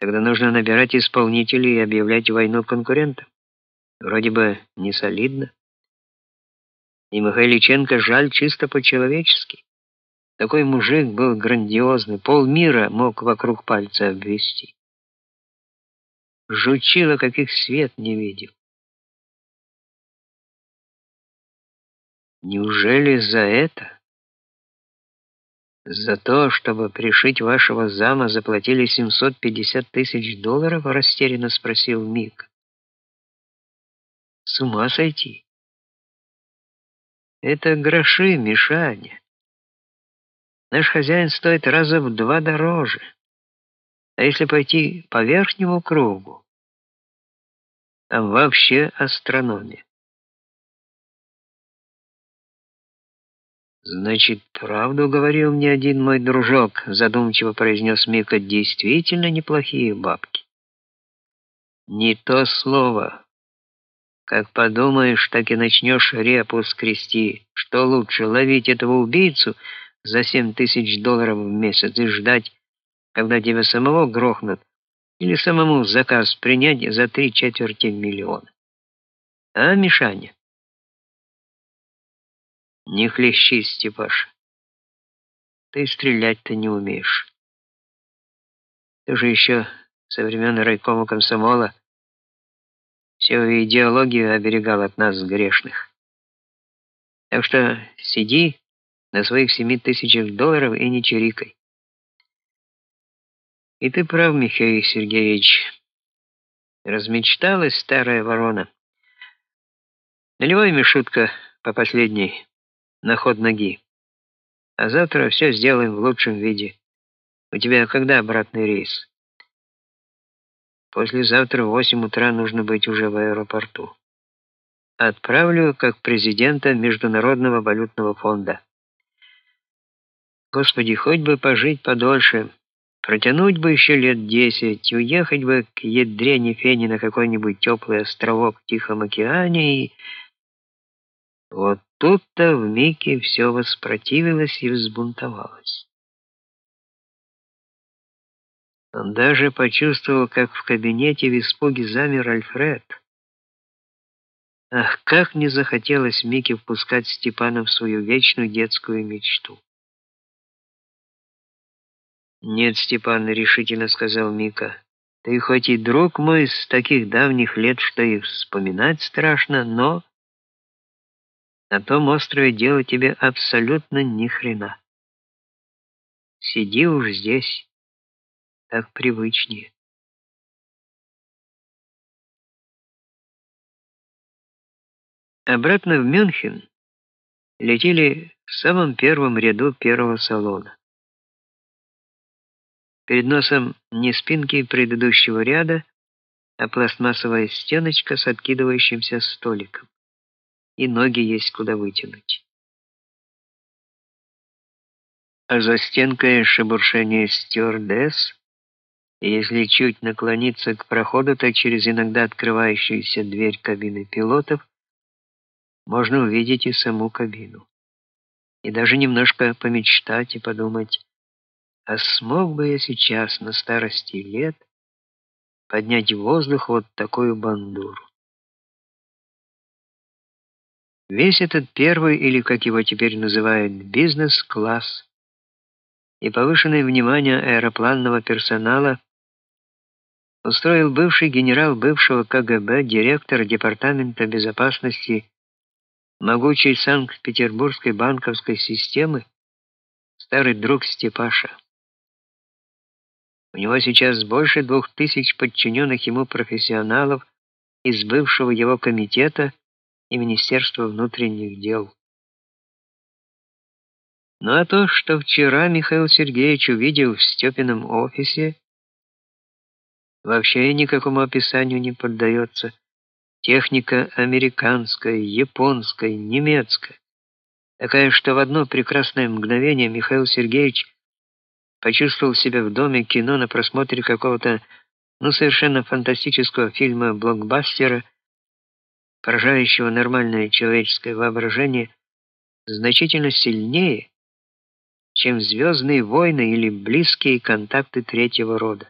Тогда нужно набирать исполнителей и объявлять войну конкурентам. Вроде бы не солидно. И Михайличенко жаль чисто по-человечески. Такой мужик был грандиозный, полмира мог вокруг пальца обвести. Жучило, каких свет не видел. Неужели за это? За то, чтобы пришить вашего зама, заплатили 750 тысяч долларов, растерянно спросил Мик. С ума сойти. Это гроши, Мишаня. Наш хозяин стоит раза в два дороже. А если пойти по верхнему кругу, там вообще астрономия. Значит, правду говорил мне один мой дружок, задумчиво произнес Мика, действительно неплохие бабки. Не то слово. Как подумаешь, так и начнешь репу скрести. Что лучше, ловить этого убийцу за семь тысяч долларов в месяц и ждать, когда тебя самого грохнут, или самому заказ принять за три четверти миллиона? А, Мишаня? Не хлещи, Степаш. Ты стрелять-то не умеешь. Ты же еще со времен райкома комсомола всю идеологию оберегал от нас грешных. Так что сиди на своих семи тысячах долларов и не чирикай. И ты прав, Михаил Сергеевич. Размечталась старая ворона. Наливай, Мишутка, по последней на ход ноги. А завтра все сделаем в лучшем виде. У тебя когда обратный рейс? Послезавтра в 8 утра нужно быть уже в аэропорту. Отправлю как президента Международного валютного фонда. Господи, хоть бы пожить подольше, протянуть бы еще лет десять, уехать бы к ядрене фени на какой-нибудь теплый островок в Тихом океане и вот тут-то в Мике все воспротивилось и взбунтовалось. Он даже почувствовал, как в кабинете в испуге замер Альфред. Ах, как не захотелось Мике впускать Степана в свою вечную детскую мечту. «Нет, Степан», — решительно сказал Мика, — «ты хоть и друг мой с таких давних лет, что и вспоминать страшно, но...» На том острове дело тебе абсолютно ни хрена. Сиди уж здесь, так привычнее. Обратно в Мюнхен летели в самом первом ряду первого салона. Перед носом не спинки предыдущего ряда, а пластмассовая стеночка с откидывающимся столиком и ноги есть куда вытянуть. А за стенкой шебуршение стюардесс, и если чуть наклониться к проходу, то через иногда открывающуюся дверь кабины пилотов можно увидеть и саму кабину. И даже немножко помечтать и подумать, а смог бы я сейчас на старости лет поднять в воздух вот такую бандуру. Весь этот первый, или как его теперь называют, бизнес-класс и повышенное внимание аэропланного персонала устроил бывший генерал бывшего КГБ, директор департамента безопасности могучей Санкт-Петербургской банковской системы, старый друг Степаша. У него сейчас больше двух тысяч подчиненных ему профессионалов из бывшего его комитета и Министерства внутренних дел. Ну а то, что вчера Михаил Сергеевич увидел в Степином офисе, вообще никакому описанию не поддается. Техника американская, японская, немецкая. Такая, что в одно прекрасное мгновение Михаил Сергеевич почувствовал себя в доме кино на просмотре какого-то ну совершенно фантастического фильма-блокбастера поражающего нормальное человеческое воображение, значительно сильнее, чем звездные войны или близкие контакты третьего рода.